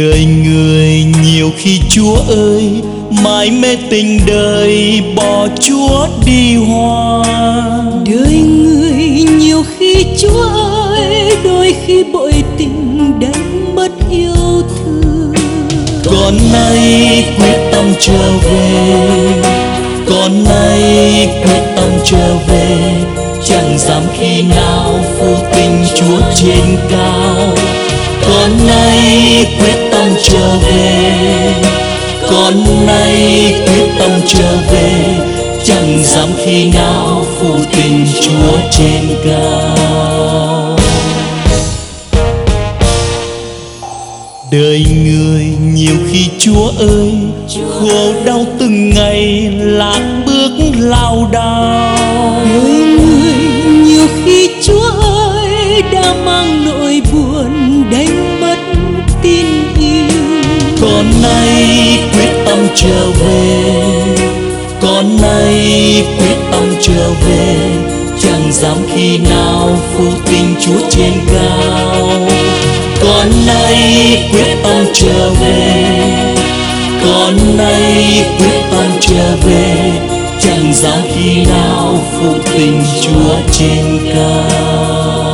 đời người nhiều khi chúa ơi mãi mê tình đời bỏ chúa đi hoa. Đời người nhiều khi chúa ơi đôi khi bội tình đánh mất yêu thương. Con nay quyết tâm trở về con nay quyết tâm trở về chẳng dám khi nào phụ tình chúa trên cao, con nay quyết tâm trở về. Con nay quyết tâm trở về, chẳng dám khi nào phụ tình chúa trên cao. Đời người nhiều khi chúa ơi, khổ đau từng ngày, lạc bước lao đao. Đã mang nỗi buồn đánh mất tin yêu. Con nay quyết tâm trở về con nay quyết tâm trở về, chẳng dám khi nào phụ tình chúa trên cao. Con nay quyết tâm trở về con nay quyết tâm trở về, chẳng dám khi nào phụ tình chúa trên cao.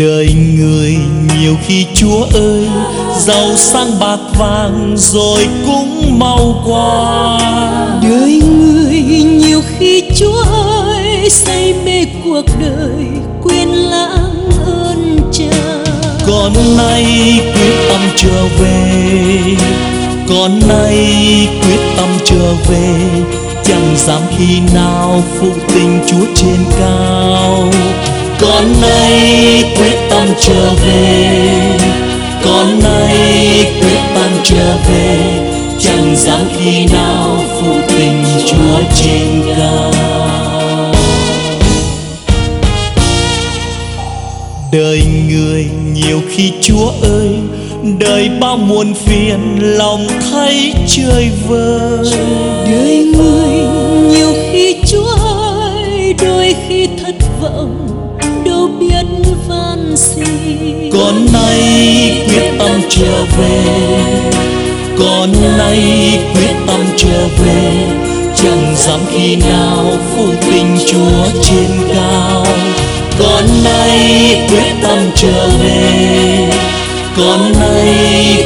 Đời người. Nhiều khi chúa ơi giàu sang bạc vàng rồi cũng mau qua. Đời người nhiều khi chúa ơi say mê cuộc đời quên lãng ơn cha. Con nay quyết tâm trở về. Con nay quyết tâm trở về. Chẳng dám khi nào phụ tình chúa trên cao. Con nay khi nào phụ tình chúa trên cao? Đời người nhiều khi chúa ơi đời bao muôn phiền lòng thấy chơi vơi. Đời người nhiều khi chúa ơi đôi khi thất vọng đâu biết van xin. Con nay quyết tâm trở về con nay quyết tâm trở về, chẳng dám khi nào phụ tình chúa trên cao. Con nay quyết tâm trở về, con nay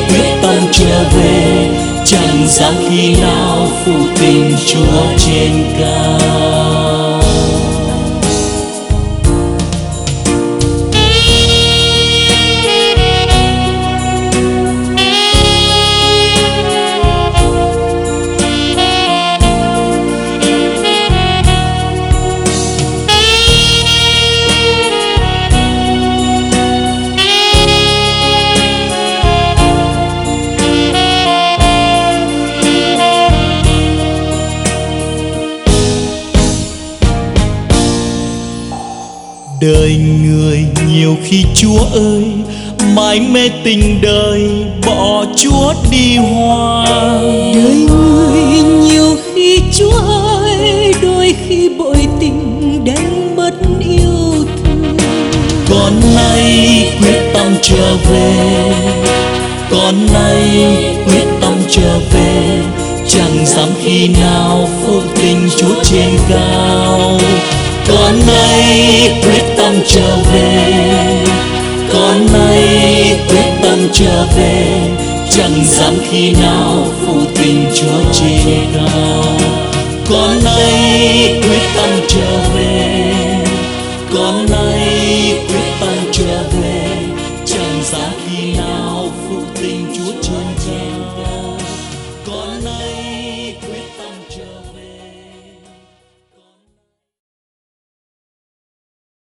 quyết tâm trở về, chẳng dám khi nào phụ tình chúa trên cao. Đời người nhiều khi chúa ơi mãi mê tình đời bỏ chúa đi hoa đời người nhiều khi chúa ơi đôi khi bội tình đánh mất yêu thương. Con nay quyết tâm trở về con nay quyết tâm trở về chẳng dám khi nào phụ tình chúa trên cao. Con nay quyết tâm trở về. Con nay quyết tâm trở về, chẳng dám khi nào phụ tình chúa trên cao con nay quyết tâm trở